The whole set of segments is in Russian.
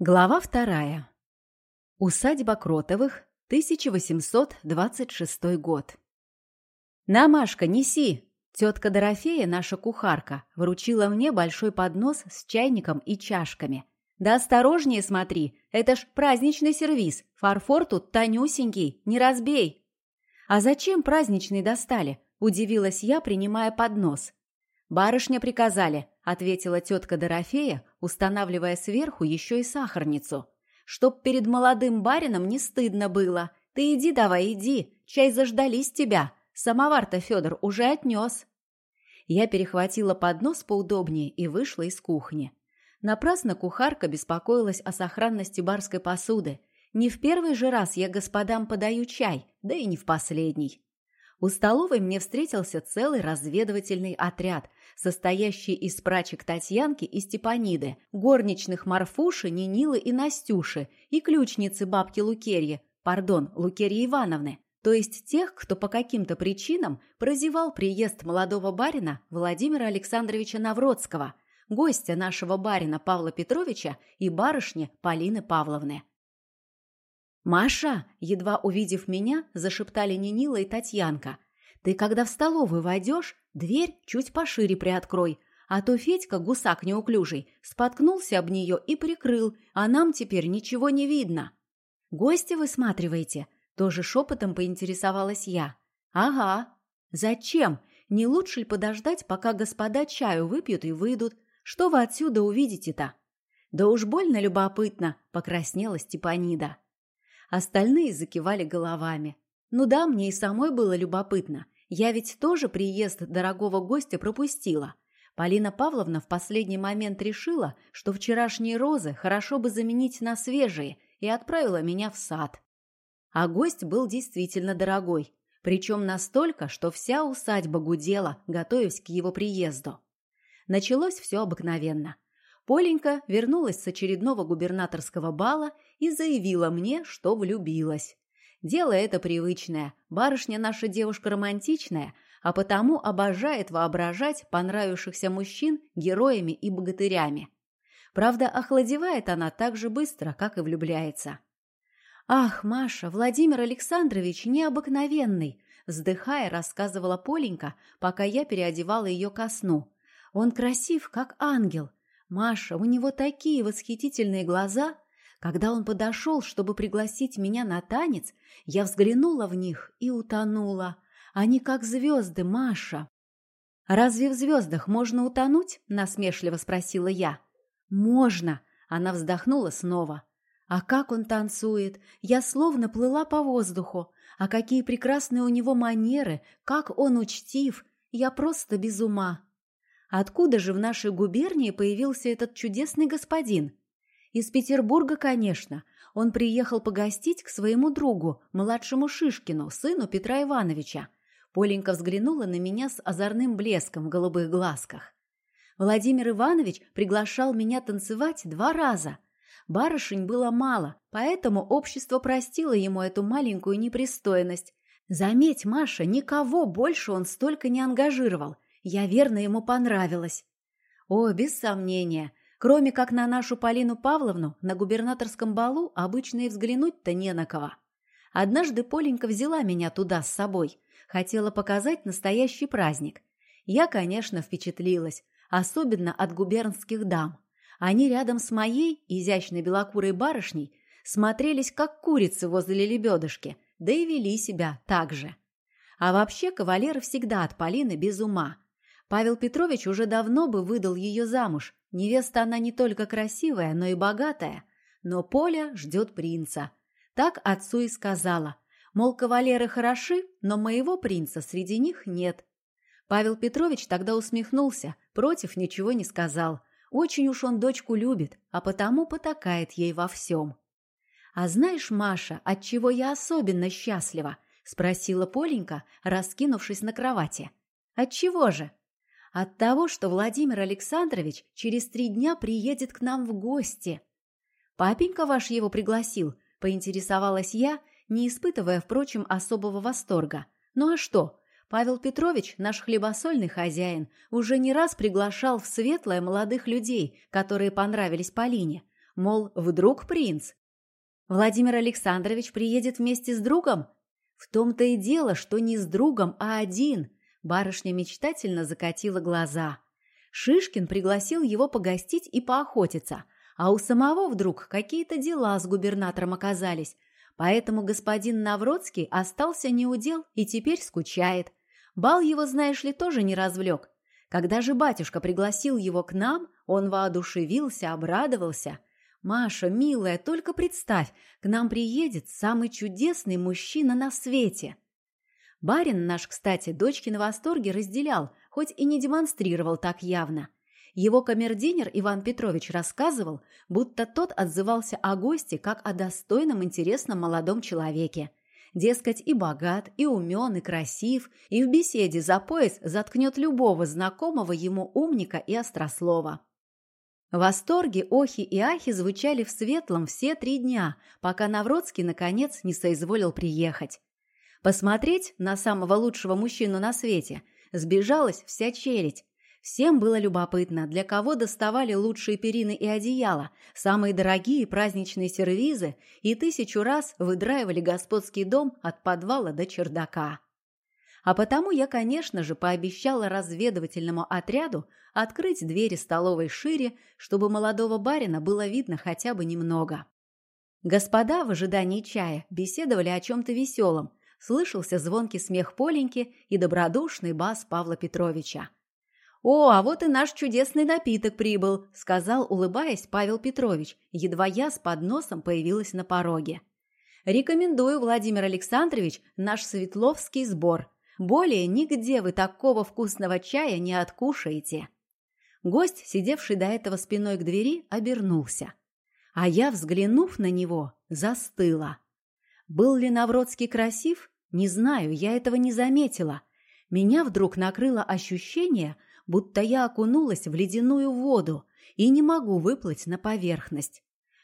Глава вторая. Усадьба Кротовых, 1826 год. «На, Машка, неси!» Тетка Дорофея, наша кухарка, вручила мне большой поднос с чайником и чашками. «Да осторожнее смотри, это ж праздничный сервиз, фарфор тут тонюсенький, не разбей!» «А зачем праздничный достали?» – удивилась я, принимая поднос. «Барышня приказали», — ответила тетка Дорофея, устанавливая сверху еще и сахарницу. «Чтоб перед молодым барином не стыдно было. Ты иди давай, иди, чай заждались тебя. Самовар-то Федор уже отнес». Я перехватила поднос поудобнее и вышла из кухни. Напрасно кухарка беспокоилась о сохранности барской посуды. Не в первый же раз я господам подаю чай, да и не в последний. У столовой мне встретился целый разведывательный отряд, состоящий из прачек Татьянки и Степаниды, горничных Марфуши, Нинилы и Настюши и ключницы бабки Лукерьи, пардон, Лукерьи Ивановны, то есть тех, кто по каким-то причинам прозевал приезд молодого барина Владимира Александровича Навродского, гостя нашего барина Павла Петровича и барышни Полины Павловны. «Маша!» – едва увидев меня, зашептали Нинила и Татьянка. «Ты, когда в столовую войдешь, дверь чуть пошире приоткрой, а то Федька, гусак неуклюжий, споткнулся об нее и прикрыл, а нам теперь ничего не видно». «Гости высматриваете?» – тоже шепотом поинтересовалась я. «Ага. Зачем? Не лучше ли подождать, пока господа чаю выпьют и выйдут? Что вы отсюда увидите-то?» «Да уж больно любопытно», – покраснела Степанида. Остальные закивали головами. Ну да, мне и самой было любопытно. Я ведь тоже приезд дорогого гостя пропустила. Полина Павловна в последний момент решила, что вчерашние розы хорошо бы заменить на свежие, и отправила меня в сад. А гость был действительно дорогой, причем настолько, что вся усадьба гудела, готовясь к его приезду. Началось все обыкновенно. Поленька вернулась с очередного губернаторского бала и заявила мне, что влюбилась. Дело это привычное. Барышня наша девушка романтичная, а потому обожает воображать понравившихся мужчин героями и богатырями. Правда, охладевает она так же быстро, как и влюбляется. «Ах, Маша, Владимир Александрович необыкновенный!» Вздыхая, рассказывала Поленька, пока я переодевала ее ко сну. «Он красив, как ангел, Маша, у него такие восхитительные глаза. Когда он подошел, чтобы пригласить меня на танец, я взглянула в них и утонула. Они как звезды, Маша. «Разве в звездах можно утонуть?» – насмешливо спросила я. «Можно!» – она вздохнула снова. «А как он танцует? Я словно плыла по воздуху. А какие прекрасные у него манеры! Как он учтив! Я просто без ума!» Откуда же в нашей губернии появился этот чудесный господин? Из Петербурга, конечно. Он приехал погостить к своему другу, младшему Шишкину, сыну Петра Ивановича. Поленька взглянула на меня с озорным блеском в голубых глазках. Владимир Иванович приглашал меня танцевать два раза. Барышень было мало, поэтому общество простило ему эту маленькую непристойность. Заметь, Маша, никого больше он столько не ангажировал – я верно ему понравилась. О, без сомнения. Кроме как на нашу Полину Павловну, на губернаторском балу обычно и взглянуть-то не на кого. Однажды Поленька взяла меня туда с собой. Хотела показать настоящий праздник. Я, конечно, впечатлилась, особенно от губернских дам. Они рядом с моей, изящной белокурой барышней, смотрелись как курицы возле лебедышки, да и вели себя так же. А вообще кавалер всегда от Полины без ума. Павел Петрович уже давно бы выдал ее замуж. Невеста она не только красивая, но и богатая. Но Поля ждет принца. Так отцу и сказала. Мол, кавалеры хороши, но моего принца среди них нет. Павел Петрович тогда усмехнулся, против ничего не сказал. Очень уж он дочку любит, а потому потакает ей во всем. «А знаешь, Маша, от чего я особенно счастлива?» – спросила Поленька, раскинувшись на кровати. «От чего же?» От того, что Владимир Александрович через три дня приедет к нам в гости. Папенька ваш его пригласил, поинтересовалась я, не испытывая, впрочем, особого восторга. Ну а что? Павел Петрович, наш хлебосольный хозяин, уже не раз приглашал в светлое молодых людей, которые понравились Полине. Мол, вдруг принц? Владимир Александрович приедет вместе с другом? В том-то и дело, что не с другом, а один. Барышня мечтательно закатила глаза. Шишкин пригласил его погостить и поохотиться, а у самого вдруг какие-то дела с губернатором оказались, поэтому господин Навродский остался неудел и теперь скучает. Бал его, знаешь ли, тоже не развлек. Когда же батюшка пригласил его к нам, он воодушевился, обрадовался. «Маша, милая, только представь, к нам приедет самый чудесный мужчина на свете!» Барин наш, кстати, дочки на восторге разделял, хоть и не демонстрировал так явно. Его камердинер Иван Петрович рассказывал, будто тот отзывался о госте как о достойном интересном молодом человеке. Дескать, и богат, и умен, и красив, и в беседе за пояс заткнет любого знакомого ему умника и острослова. Восторги, охи и ахи звучали в светлом все три дня, пока Навродский, наконец, не соизволил приехать. Посмотреть на самого лучшего мужчину на свете сбежалась вся челядь. Всем было любопытно, для кого доставали лучшие перины и одеяла, самые дорогие праздничные сервизы и тысячу раз выдраивали господский дом от подвала до чердака. А потому я, конечно же, пообещала разведывательному отряду открыть двери столовой шире, чтобы молодого барина было видно хотя бы немного. Господа в ожидании чая беседовали о чем-то веселом. Слышался звонкий смех Поленьки и добродушный бас Павла Петровича. «О, а вот и наш чудесный напиток прибыл», — сказал, улыбаясь, Павел Петрович, едва я с подносом появилась на пороге. «Рекомендую, Владимир Александрович, наш Светловский сбор. Более нигде вы такого вкусного чая не откушаете. Гость, сидевший до этого спиной к двери, обернулся. А я, взглянув на него, застыла. Был ли Навродский красив? Не знаю, я этого не заметила. Меня вдруг накрыло ощущение, будто я окунулась в ледяную воду и не могу выплыть на поверхность.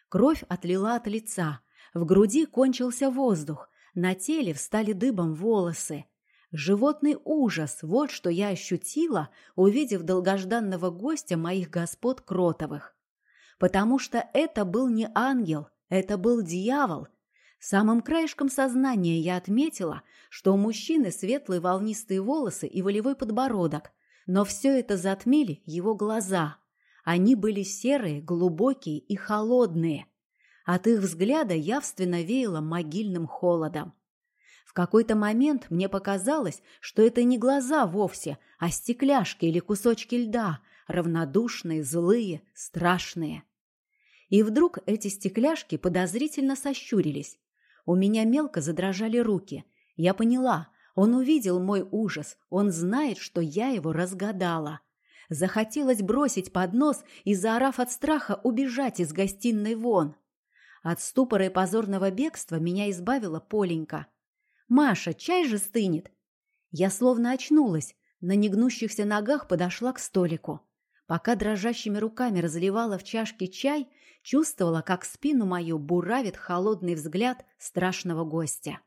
Кровь отлила от лица, в груди кончился воздух, на теле встали дыбом волосы. Животный ужас – вот что я ощутила, увидев долгожданного гостя моих господ Кротовых. Потому что это был не ангел, это был дьявол. Самым краешком сознания я отметила, что у мужчины светлые волнистые волосы и волевой подбородок, но все это затмили его глаза. Они были серые, глубокие и холодные. От их взгляда явственно веяло могильным холодом. В какой-то момент мне показалось, что это не глаза вовсе, а стекляшки или кусочки льда, равнодушные, злые, страшные. И вдруг эти стекляшки подозрительно сощурились. У меня мелко задрожали руки. Я поняла, он увидел мой ужас, он знает, что я его разгадала. Захотелось бросить поднос и, заорав от страха, убежать из гостиной вон. От ступора и позорного бегства меня избавила Поленька – «Маша, чай же стынет!» Я словно очнулась, на негнущихся ногах подошла к столику. Пока дрожащими руками разливала в чашке чай, чувствовала, как спину мою буравит холодный взгляд страшного гостя.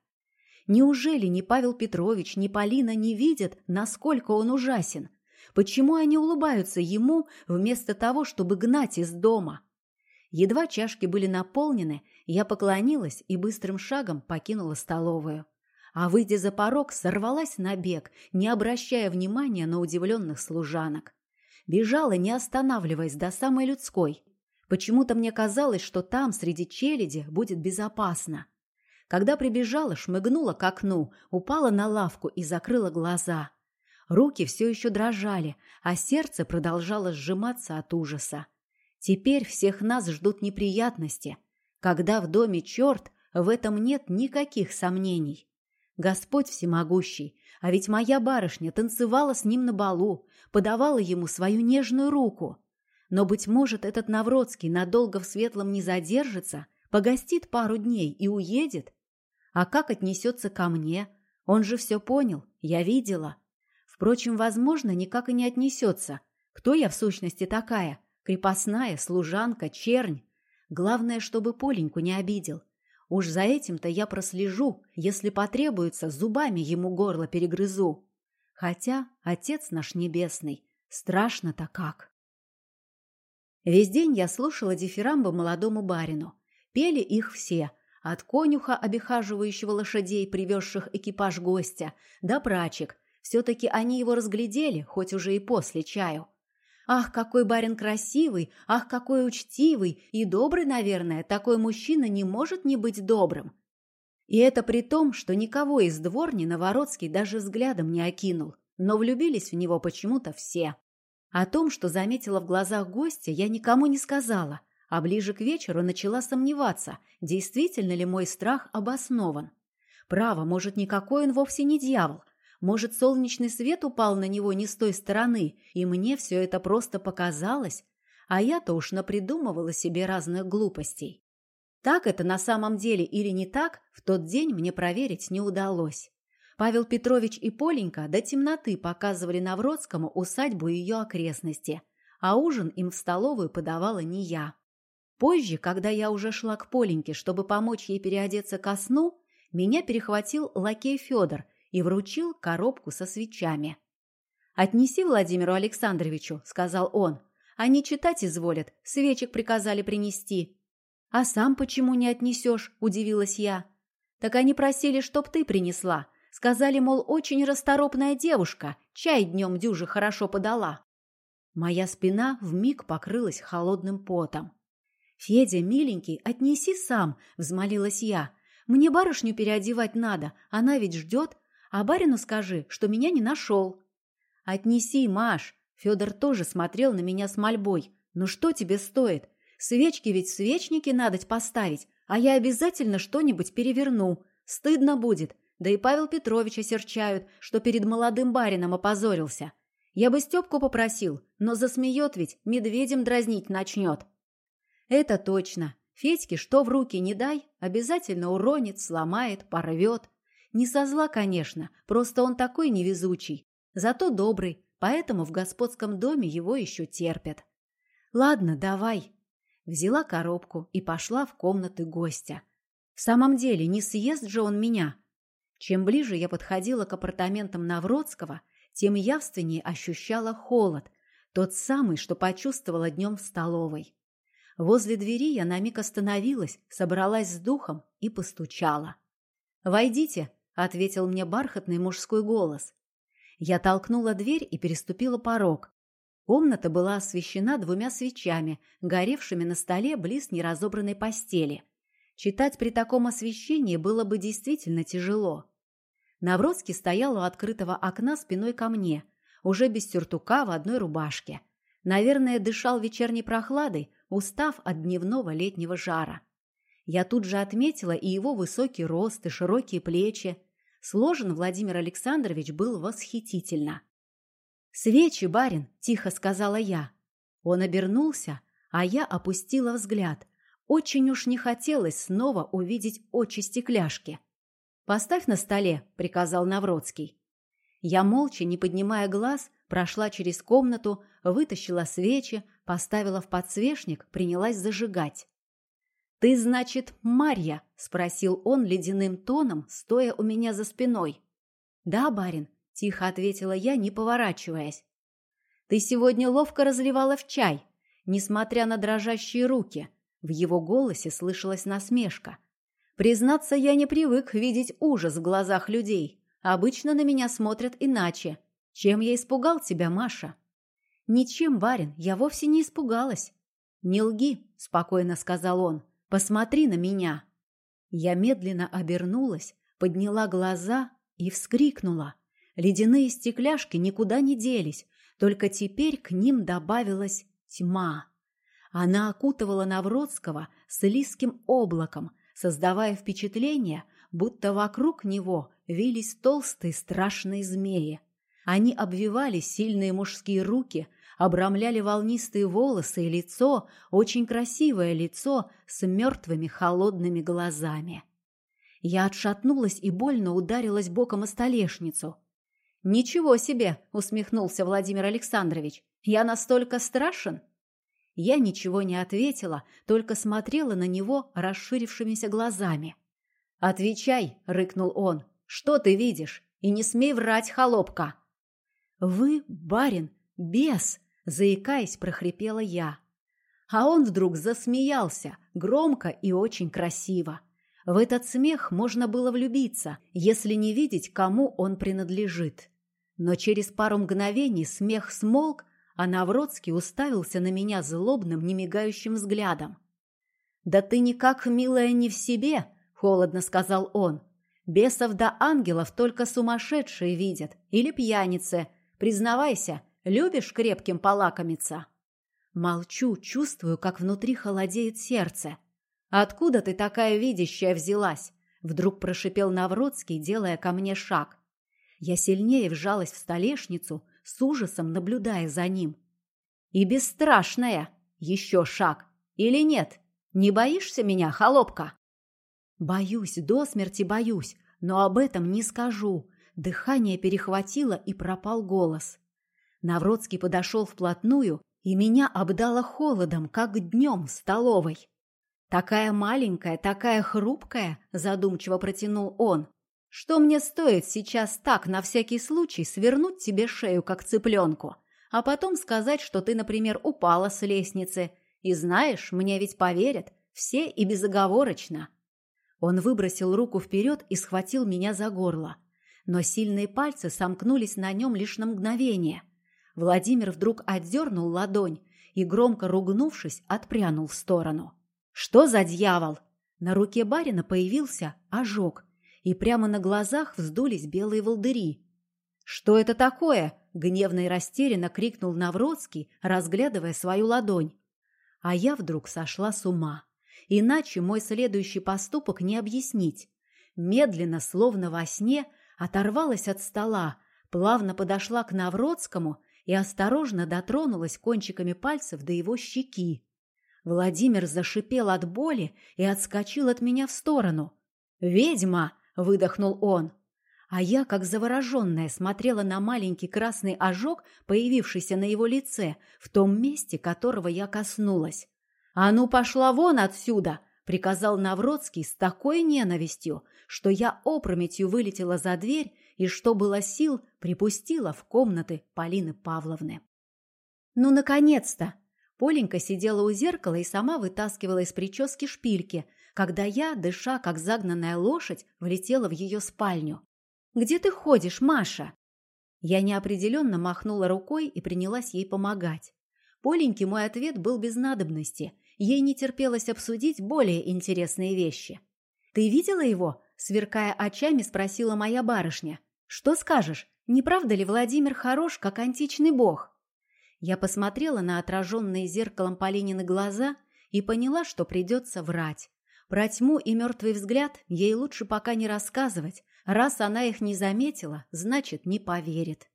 Неужели ни Павел Петрович, ни Полина не видят, насколько он ужасен? Почему они улыбаются ему вместо того, чтобы гнать из дома? Едва чашки были наполнены, я поклонилась и быстрым шагом покинула столовую а, выйдя за порог, сорвалась на бег, не обращая внимания на удивленных служанок. Бежала, не останавливаясь, до самой людской. Почему-то мне казалось, что там, среди челяди, будет безопасно. Когда прибежала, шмыгнула к окну, упала на лавку и закрыла глаза. Руки все еще дрожали, а сердце продолжало сжиматься от ужаса. Теперь всех нас ждут неприятности. Когда в доме черт, в этом нет никаких сомнений. Господь всемогущий, а ведь моя барышня танцевала с ним на балу, подавала ему свою нежную руку. Но, быть может, этот Навродский надолго в светлом не задержится, погостит пару дней и уедет? А как отнесется ко мне? Он же все понял, я видела. Впрочем, возможно, никак и не отнесется. Кто я в сущности такая? Крепостная, служанка, чернь? Главное, чтобы Поленьку не обидел. Уж за этим-то я прослежу, если потребуется, зубами ему горло перегрызу. Хотя Отец наш Небесный, страшно-то как. Весь день я слушала дифирамбы молодому барину. Пели их все, от конюха, обихаживающего лошадей, привезших экипаж гостя, до прачек. Все-таки они его разглядели, хоть уже и после чаю. Ах, какой барин красивый, ах, какой учтивый и добрый, наверное, такой мужчина не может не быть добрым. И это при том, что никого из дворни Новородский даже взглядом не окинул, но влюбились в него почему-то все. О том, что заметила в глазах гостя, я никому не сказала, а ближе к вечеру начала сомневаться, действительно ли мой страх обоснован. Право, может, никакой он вовсе не дьявол, может, солнечный свет упал на него не с той стороны, и мне все это просто показалось, а я-то уж напридумывала себе разных глупостей. Так это на самом деле или не так, в тот день мне проверить не удалось. Павел Петрович и Поленька до темноты показывали Навродскому усадьбу и ее окрестности, а ужин им в столовую подавала не я. Позже, когда я уже шла к Поленьке, чтобы помочь ей переодеться ко сну, меня перехватил лакей Федор и вручил коробку со свечами. «Отнеси Владимиру Александровичу», — сказал он. «Они читать изволят, свечек приказали принести». «А сам почему не отнесешь?» – удивилась я. «Так они просили, чтоб ты принесла. Сказали, мол, очень расторопная девушка, чай днем дюже хорошо подала». Моя спина вмиг покрылась холодным потом. «Федя, миленький, отнеси сам», – взмолилась я. «Мне барышню переодевать надо, она ведь ждет, а барину скажи, что меня не нашел». «Отнеси, Маш!» Федор тоже смотрел на меня с мольбой. «Ну что тебе стоит? Свечки ведь свечники надо поставить, а я обязательно что-нибудь переверну. Стыдно будет. Да и Павел Петрович осерчают, что перед молодым барином опозорился. Я бы Степку попросил, но засмеет ведь, медведем дразнить начнет». «Это точно. Федьке что в руки не дай, обязательно уронит, сломает, порвет. Не со зла, конечно, просто он такой невезучий. Зато добрый, поэтому в господском доме его еще терпят. Ладно, давай. Взяла коробку и пошла в комнаты гостя. В самом деле, не съест же он меня. Чем ближе я подходила к апартаментам Навродского, тем явственнее ощущала холод, тот самый, что почувствовала днем в столовой. Возле двери я на миг остановилась, собралась с духом и постучала. «Войдите», — ответил мне бархатный мужской голос. Я толкнула дверь и переступила порог. Комната была освещена двумя свечами, горевшими на столе близ неразобранной постели. Читать при таком освещении было бы действительно тяжело. Навродский стоял у открытого окна спиной ко мне, уже без сюртука в одной рубашке. Наверное, дышал вечерней прохладой, устав от дневного летнего жара. Я тут же отметила и его высокий рост, и широкие плечи. Сложен Владимир Александрович был восхитительно. «Свечи, барин!» – тихо сказала я. Он обернулся, а я опустила взгляд. Очень уж не хотелось снова увидеть очи стекляшки. «Поставь на столе», – приказал Навродский. Я молча, не поднимая глаз, прошла через комнату, вытащила свечи, поставила в подсвечник, принялась зажигать. «Ты, значит, Марья?» – спросил он ледяным тоном, стоя у меня за спиной. «Да, барин», – тихо ответила я, не поворачиваясь. «Ты сегодня ловко разливала в чай, несмотря на дрожащие руки». В его голосе слышалась насмешка. «Признаться, я не привык видеть ужас в глазах людей. Обычно на меня смотрят иначе. Чем я испугал тебя, Маша?» «Ничем, барин, я вовсе не испугалась». «Не лги», – спокойно сказал он. Посмотри на меня!» Я медленно обернулась, подняла глаза и вскрикнула. Ледяные стекляшки никуда не делись, только теперь к ним добавилась тьма. Она окутывала Навродского слизким облаком, создавая впечатление, будто вокруг него вились толстые страшные змеи. Они обвивали сильные мужские руки, обрамляли волнистые волосы и лицо, очень красивое лицо с мертвыми холодными глазами. Я отшатнулась и больно ударилась боком о столешницу. «Ничего себе!» — усмехнулся Владимир Александрович. «Я настолько страшен?» Я ничего не ответила, только смотрела на него расширившимися глазами. «Отвечай!» — рыкнул он. «Что ты видишь? И не смей врать, холопка!» «Вы, барин, бес!» Заикаясь, прохрипела я. А он вдруг засмеялся, громко и очень красиво. В этот смех можно было влюбиться, если не видеть, кому он принадлежит. Но через пару мгновений смех смолк, а Навродский уставился на меня злобным, немигающим взглядом. «Да ты никак, милая, не в себе!» — холодно сказал он. «Бесов да ангелов только сумасшедшие видят. Или пьяницы. Признавайся, любишь крепким полакомиться?» Молчу, чувствую, как внутри холодеет сердце. «Откуда ты такая видящая взялась?» Вдруг прошипел Навродский, делая ко мне шаг. Я сильнее вжалась в столешницу, с ужасом наблюдая за ним. «И бесстрашная! Еще шаг! Или нет? Не боишься меня, холопка?» «Боюсь, до смерти боюсь, но об этом не скажу». Дыхание перехватило и пропал голос. Навродский подошел вплотную, и меня обдало холодом, как днем в столовой. «Такая маленькая, такая хрупкая», – задумчиво протянул он. «Что мне стоит сейчас так, на всякий случай, свернуть тебе шею, как цыпленку, а потом сказать, что ты, например, упала с лестницы, и знаешь, мне ведь поверят, все и безоговорочно». Он выбросил руку вперед и схватил меня за горло. Но сильные пальцы сомкнулись на нем лишь на мгновение. Владимир вдруг отдернул ладонь и, громко ругнувшись, отпрянул в сторону. «Что за дьявол?» На руке барина появился ожог, и прямо на глазах вздулись белые волдыри. «Что это такое?» — гневно и растерянно крикнул Навродский, разглядывая свою ладонь. А я вдруг сошла с ума. Иначе мой следующий поступок не объяснить. Медленно, словно во сне, оторвалась от стола, плавно подошла к Навродскому и осторожно дотронулась кончиками пальцев до его щеки. Владимир зашипел от боли и отскочил от меня в сторону. «Ведьма!» — выдохнул он. А я, как завороженная, смотрела на маленький красный ожог, появившийся на его лице, в том месте, которого я коснулась. «А ну, пошла вон отсюда!» — приказал Навродский с такой ненавистью, что я опрометью вылетела за дверь и, что было сил, припустила в комнаты Полины Павловны. «Ну, наконец-то!» Поленька сидела у зеркала и сама вытаскивала из прически шпильки, когда я, дыша, как загнанная лошадь, влетела в ее спальню. «Где ты ходишь, Маша?» Я неопределенно махнула рукой и принялась ей помогать. Поленьке мой ответ был без надобности. Ей не терпелось обсудить более интересные вещи. «Ты видела его?» – сверкая очами, спросила моя барышня. «Что скажешь, не правда ли Владимир хорош, как античный бог?» Я посмотрела на отраженные зеркалом Полинины глаза и поняла, что придется врать. Про тьму и мертвый взгляд ей лучше пока не рассказывать. Раз она их не заметила, значит, не поверит.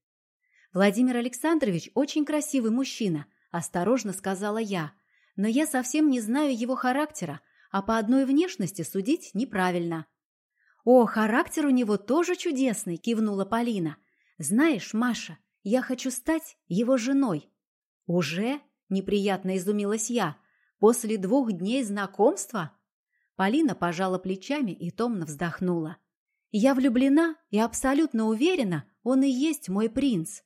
«Владимир Александрович очень красивый мужчина», – осторожно сказала я. «Но я совсем не знаю его характера, а по одной внешности судить неправильно». «О, характер у него тоже чудесный», – кивнула Полина. «Знаешь, Маша, я хочу стать его женой». «Уже?» – неприятно изумилась я. «После двух дней знакомства?» Полина пожала плечами и томно вздохнула. «Я влюблена и абсолютно уверена, он и есть мой принц».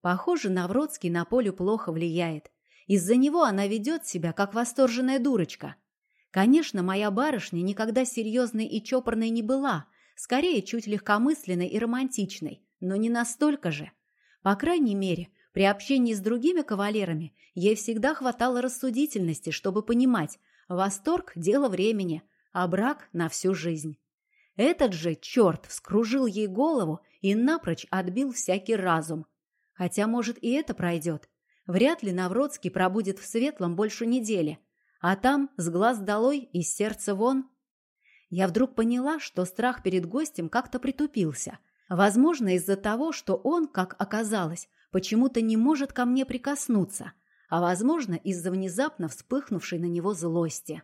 Похоже, Навродский на Полю плохо влияет. Из-за него она ведет себя, как восторженная дурочка. Конечно, моя барышня никогда серьезной и чопорной не была, скорее чуть легкомысленной и романтичной, но не настолько же. По крайней мере, при общении с другими кавалерами ей всегда хватало рассудительности, чтобы понимать, восторг – дело времени, а брак – на всю жизнь. Этот же черт вскружил ей голову и напрочь отбил всякий разум. Хотя, может, и это пройдет. Вряд ли Навродский пробудет в светлом больше недели. А там с глаз долой и сердца вон. Я вдруг поняла, что страх перед гостем как-то притупился. Возможно, из-за того, что он, как оказалось, почему-то не может ко мне прикоснуться, а, возможно, из-за внезапно вспыхнувшей на него злости.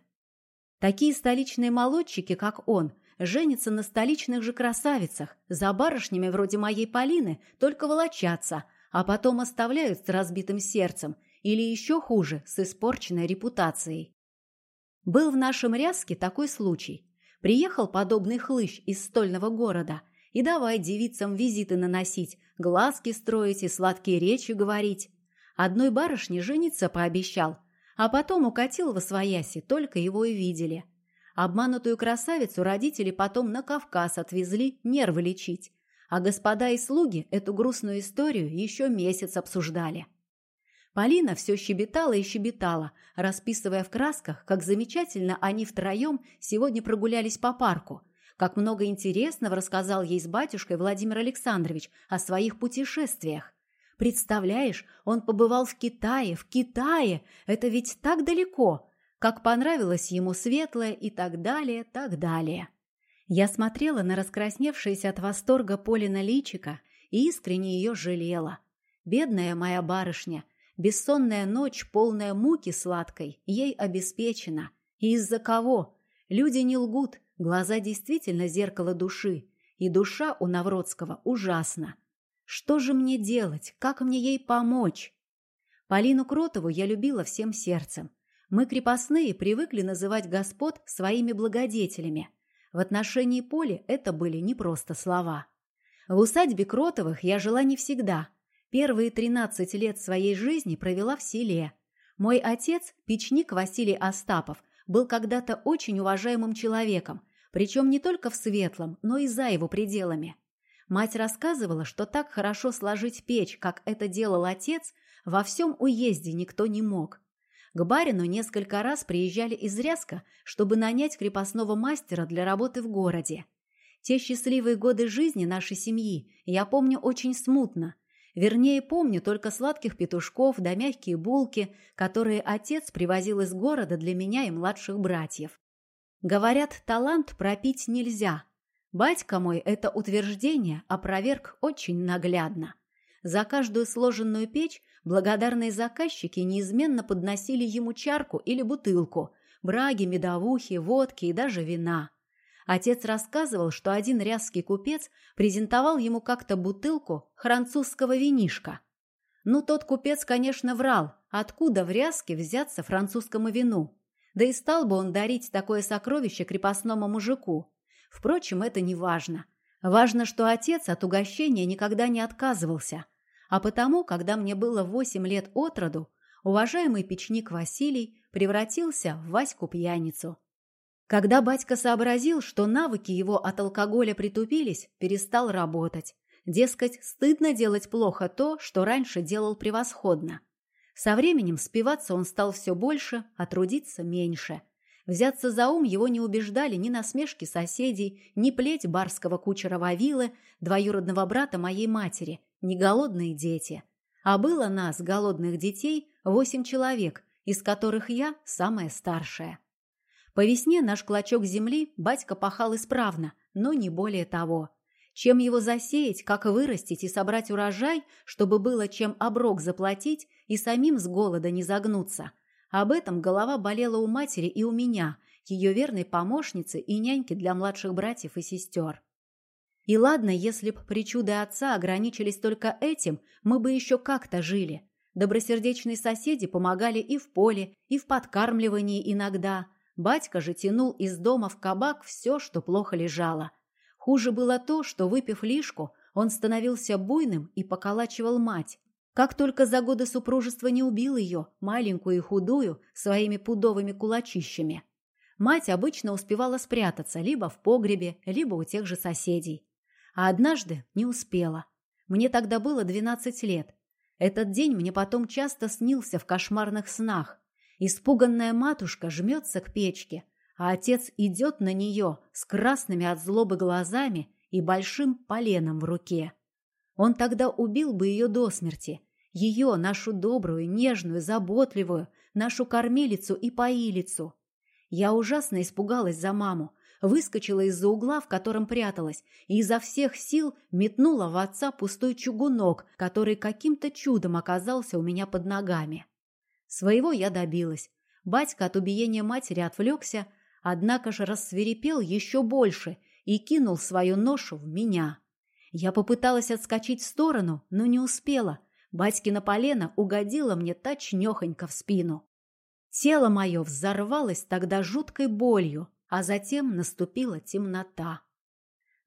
Такие столичные молодчики, как он, женятся на столичных же красавицах, за барышнями вроде моей Полины только волочатся, а потом оставляют с разбитым сердцем или еще хуже, с испорченной репутацией. Был в нашем Рязке такой случай. Приехал подобный хлыщ из стольного города – и давай девицам визиты наносить, глазки строить и сладкие речи говорить. Одной барышне жениться пообещал, А потом укатил во свояси, только его и видели. Обманутую красавицу родители потом на Кавказ отвезли нервы лечить, а господа и слуги эту грустную историю еще месяц обсуждали. Полина все щебетала и щебетала, расписывая в красках, как замечательно они втроем сегодня прогулялись по парку, как много интересного рассказал ей с батюшкой Владимир Александрович о своих путешествиях. Представляешь, он побывал в Китае, в Китае, это ведь так далеко, как понравилось ему светлое и так далее, так далее. Я смотрела на раскрасневшееся от восторга Полина личика и искренне ее жалела. Бедная моя барышня, бессонная ночь, полная муки сладкой, ей обеспечена. И из-за кого? Люди не лгут, глаза действительно зеркало души, и душа у Навродского ужасна. Что же мне делать? Как мне ей помочь? Полину Кротову я любила всем сердцем. Мы, крепостные, привыкли называть господ своими благодетелями – в отношении Поли это были не просто слова. В усадьбе Кротовых я жила не всегда. Первые 13 лет своей жизни провела в селе. Мой отец, печник Василий Остапов, был когда-то очень уважаемым человеком, причем не только в Светлом, но и за его пределами. Мать рассказывала, что так хорошо сложить печь, как это делал отец, во всем уезде никто не мог. К барину несколько раз приезжали из Рязка, чтобы нанять крепостного мастера для работы в городе. Те счастливые годы жизни нашей семьи я помню очень смутно. Вернее, помню только сладких петушков да мягкие булки, которые отец привозил из города для меня и младших братьев. Говорят, талант пропить нельзя. Батька мой это утверждение опроверг очень наглядно. За каждую сложенную печь благодарные заказчики неизменно подносили ему чарку или бутылку, браги, медовухи, водки и даже вина. Отец рассказывал, что один рязский купец презентовал ему как-то бутылку французского винишка. Ну, тот купец, конечно, врал, откуда в рязке взяться французскому вину. Да и стал бы он дарить такое сокровище крепостному мужику. Впрочем, это не важно. Важно, что отец от угощения никогда не отказывался – а потому, когда мне было восемь лет от роду, уважаемый печник Василий превратился в Ваську-пьяницу. Когда батька сообразил, что навыки его от алкоголя притупились, перестал работать. Дескать, стыдно делать плохо то, что раньше делал превосходно. Со временем спиваться он стал все больше, а трудиться меньше. Взяться за ум его не убеждали ни насмешки соседей, ни плеть барского кучера Вавилы, двоюродного брата моей матери, не голодные дети. А было нас, голодных детей, восемь человек, из которых я самая старшая. По весне наш клочок земли батька пахал исправно, но не более того. Чем его засеять, как вырастить и собрать урожай, чтобы было чем оброк заплатить и самим с голода не загнуться. Об этом голова болела у матери и у меня, ее верной помощницы и няньки для младших братьев и сестер. И ладно, если б причуды отца ограничились только этим, мы бы еще как-то жили. Добросердечные соседи помогали и в поле, и в подкармливании иногда. Батька же тянул из дома в кабак все, что плохо лежало. Хуже было то, что, выпив лишку, он становился буйным и поколачивал мать. Как только за годы супружества не убил ее, маленькую и худую, своими пудовыми кулачищами. Мать обычно успевала спрятаться либо в погребе, либо у тех же соседей. А однажды не успела. Мне тогда было 12 лет. Этот день мне потом часто снился в кошмарных снах. Испуганная матушка жмется к печке, а отец идет на нее с красными от злобы глазами и большим поленом в руке. Он тогда убил бы ее до смерти. Ее, нашу добрую, нежную, заботливую, нашу кормилицу и поилицу. Я ужасно испугалась за маму, выскочила из-за угла, в котором пряталась, и изо всех сил метнула в отца пустой чугунок, который каким-то чудом оказался у меня под ногами. Своего я добилась. Батька от убиения матери отвлекся, однако же рассверепел еще больше и кинул свою ношу в меня. Я попыталась отскочить в сторону, но не успела. Батькина полено угодило мне точнёхонько в спину. Тело мое взорвалось тогда жуткой болью, а затем наступила темнота.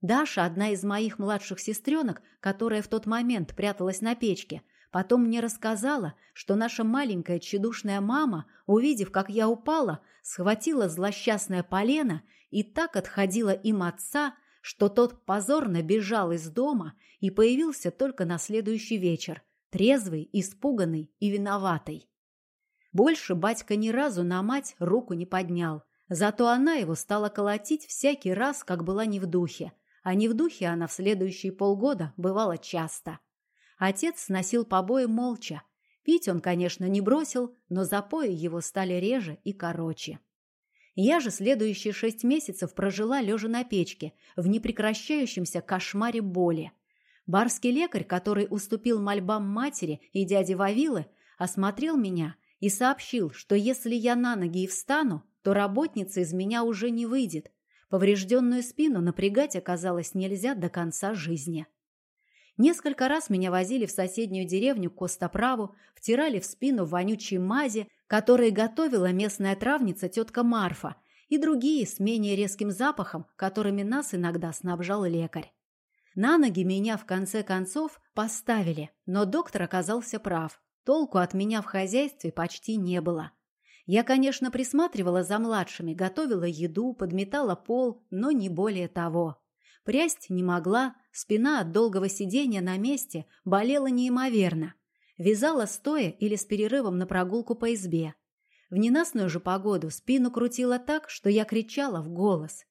Даша, одна из моих младших сестренок, которая в тот момент пряталась на печке, Потом мне рассказала, что наша маленькая тщедушная мама, увидев, как я упала, схватила злосчастное полено и так отходила им отца, что тот позорно бежал из дома и появился только на следующий вечер, трезвый, испуганный и виноватый. Больше батька ни разу на мать руку не поднял, зато она его стала колотить всякий раз, как была не в духе, а не в духе она в следующие полгода бывала часто. Отец сносил побои молча. Пить он, конечно, не бросил, но запои его стали реже и короче. Я же следующие шесть месяцев прожила лежа на печке, в непрекращающемся кошмаре боли. Барский лекарь, который уступил мольбам матери и дяди Вавилы, осмотрел меня и сообщил, что если я на ноги и встану, то работница из меня уже не выйдет. Поврежденную спину напрягать оказалось нельзя до конца жизни. Несколько раз меня возили в соседнюю деревню Костоправу, втирали в спину вонючие мази, которые готовила местная травница тетка Марфа, и другие с менее резким запахом, которыми нас иногда снабжал лекарь. На ноги меня в конце концов поставили, но доктор оказался прав. Толку от меня в хозяйстве почти не было. Я, конечно, присматривала за младшими, готовила еду, подметала пол, но не более того. Прясть не могла, спина от долгого сидения на месте болела неимоверно. Вязала стоя или с перерывом на прогулку по избе. В ненастную же погоду спину крутила так, что я кричала в голос.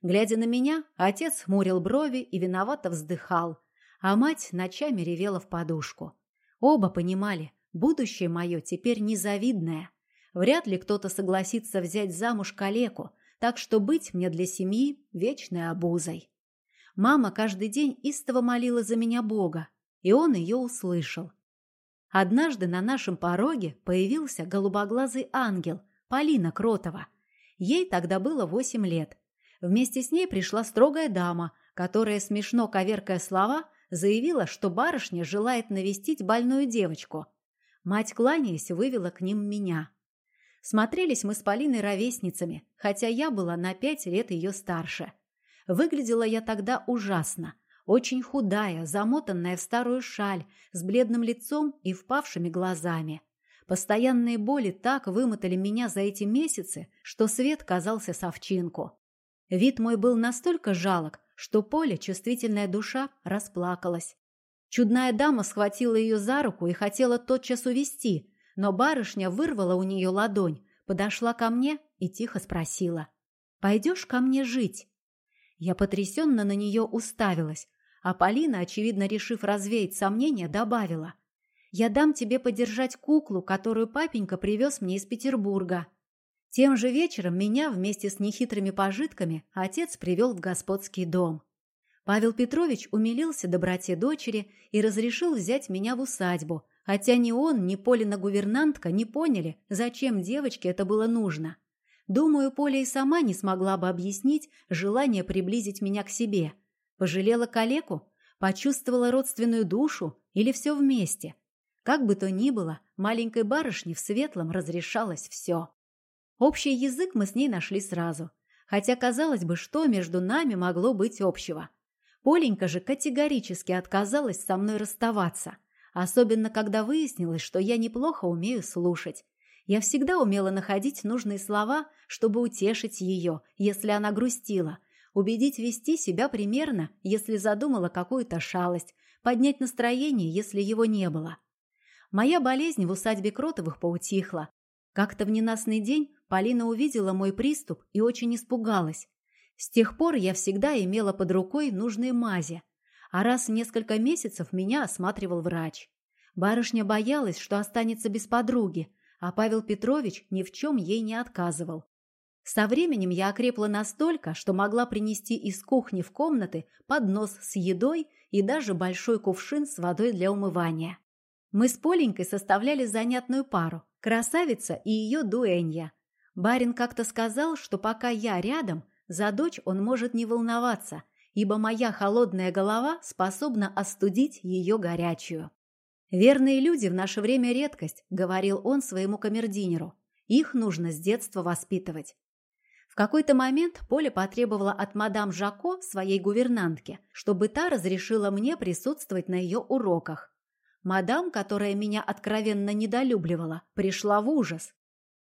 Глядя на меня, отец хмурил брови и виновато вздыхал, а мать ночами ревела в подушку. Оба понимали, будущее мое теперь незавидное. Вряд ли кто-то согласится взять замуж калеку, так что быть мне для семьи вечной обузой. Мама каждый день истово молила за меня Бога, и он ее услышал. Однажды на нашем пороге появился голубоглазый ангел, Полина Кротова. Ей тогда было восемь лет. Вместе с ней пришла строгая дама, которая, смешно коверкая слова, заявила, что барышня желает навестить больную девочку. Мать, кланяясь, вывела к ним меня. Смотрелись мы с Полиной ровесницами, хотя я была на пять лет ее старше. Выглядела я тогда ужасно. Очень худая, замотанная в старую шаль, с бледным лицом и впавшими глазами. Постоянные боли так вымотали меня за эти месяцы, что свет казался совчинку. Вид мой был настолько жалок, что Поля, чувствительная душа, расплакалась. Чудная дама схватила ее за руку и хотела тотчас увести, но барышня вырвала у нее ладонь, подошла ко мне и тихо спросила. «Пойдешь ко мне жить?» Я потрясенно на нее уставилась, а Полина, очевидно решив развеять сомнения, добавила. «Я дам тебе подержать куклу, которую папенька привез мне из Петербурга». Тем же вечером меня вместе с нехитрыми пожитками отец привел в господский дом. Павел Петрович умилился доброте дочери и разрешил взять меня в усадьбу, хотя ни он, ни Полина гувернантка не поняли, зачем девочке это было нужно. Думаю, Поля и сама не смогла бы объяснить желание приблизить меня к себе. Пожалела калеку? Почувствовала родственную душу? Или все вместе? Как бы то ни было, маленькой барышне в светлом разрешалось все. Общий язык мы с ней нашли сразу. Хотя, казалось бы, что между нами могло быть общего. Поленька же категорически отказалась со мной расставаться. Особенно, когда выяснилось, что я неплохо умею слушать. Я всегда умела находить нужные слова, чтобы утешить ее, если она грустила, убедить вести себя примерно, если задумала какую-то шалость, поднять настроение, если его не было. Моя болезнь в усадьбе Кротовых поутихла. Как-то в ненастный день Полина увидела мой приступ и очень испугалась. С тех пор я всегда имела под рукой нужные мази, а раз в несколько месяцев меня осматривал врач. Барышня боялась, что останется без подруги, а Павел Петрович ни в чем ей не отказывал. Со временем я окрепла настолько, что могла принести из кухни в комнаты поднос с едой и даже большой кувшин с водой для умывания. Мы с Поленькой составляли занятную пару – красавица и ее дуэнья. Барин как-то сказал, что пока я рядом, за дочь он может не волноваться, ибо моя холодная голова способна остудить ее горячую. «Верные люди в наше время редкость», — говорил он своему камердинеру. «Их нужно с детства воспитывать». В какой-то момент Поля потребовала от мадам Жако, своей гувернантки, чтобы та разрешила мне присутствовать на ее уроках. Мадам, которая меня откровенно недолюбливала, пришла в ужас.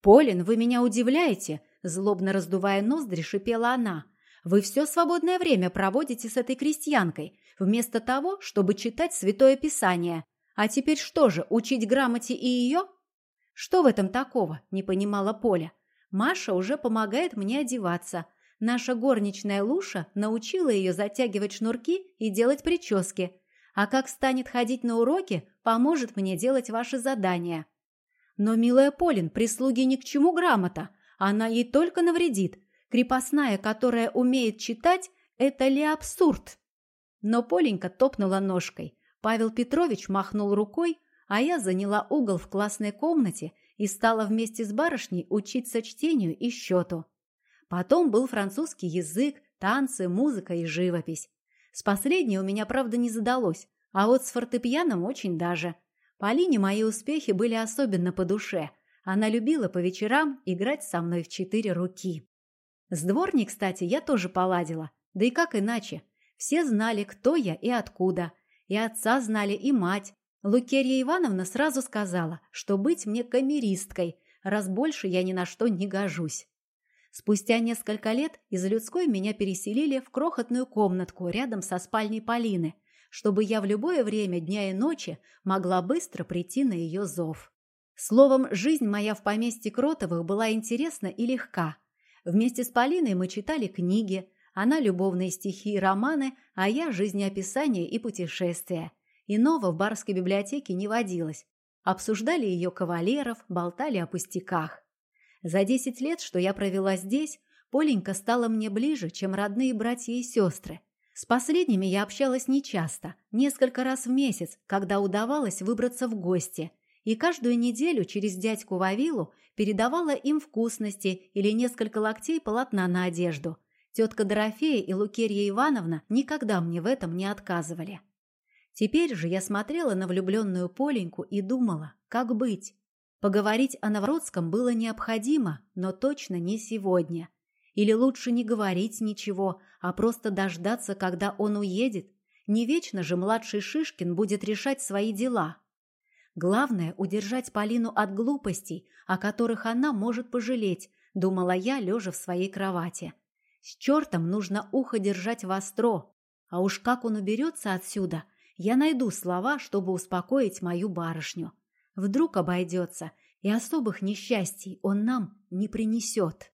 «Полин, вы меня удивляете!» – злобно раздувая ноздри, шипела она. «Вы все свободное время проводите с этой крестьянкой, вместо того, чтобы читать Святое Писание. А теперь что же, учить грамоте и ее?» «Что в этом такого?» – не понимала Поля. «Маша уже помогает мне одеваться. Наша горничная Луша научила ее затягивать шнурки и делать прически. А как станет ходить на уроки, поможет мне делать ваши задания. Но, милая Полин, прислуги ни к чему грамота. Она ей только навредит. Крепостная, которая умеет читать, это ли абсурд? Но Поленька топнула ножкой. Павел Петрович махнул рукой, а я заняла угол в классной комнате и стала вместе с барышней учиться чтению и счету. Потом был французский язык, танцы, музыка и живопись. С последней у меня, правда, не задалось, а вот с фортепианом очень даже. Полине мои успехи были особенно по душе. Она любила по вечерам играть со мной в четыре руки. С дворней, кстати, я тоже поладила. Да и как иначе? Все знали, кто я и откуда. И отца знали, и мать. Лукерья Ивановна сразу сказала, что быть мне камеристкой, раз больше я ни на что не гожусь. Спустя несколько лет из людской меня переселили в крохотную комнатку рядом со спальней Полины, чтобы я в любое время дня и ночи могла быстро прийти на ее зов. Словом, жизнь моя в поместье Кротовых была интересна и легка. Вместе с Полиной мы читали книги, она любовные стихи и романы, а я жизнеописания и путешествия. Иного в барской библиотеке не водилось. Обсуждали ее кавалеров, болтали о пустяках. За десять лет, что я провела здесь, Поленька стала мне ближе, чем родные братья и сестры. С последними я общалась нечасто, несколько раз в месяц, когда удавалось выбраться в гости, и каждую неделю через дядьку Вавилу передавала им вкусности или несколько локтей полотна на одежду. Тетка Дорофея и Лукерья Ивановна никогда мне в этом не отказывали. Теперь же я смотрела на влюбленную Поленьку и думала, как быть. Поговорить о Новродском было необходимо, но точно не сегодня. Или лучше не говорить ничего, а просто дождаться, когда он уедет. Не вечно же младший Шишкин будет решать свои дела. Главное – удержать Полину от глупостей, о которых она может пожалеть, думала я, лежа в своей кровати. С чертом нужно ухо держать востро. А уж как он уберется отсюда, я найду слова, чтобы успокоить мою барышню. Вдруг обойдется, и особых несчастий он нам не принесет.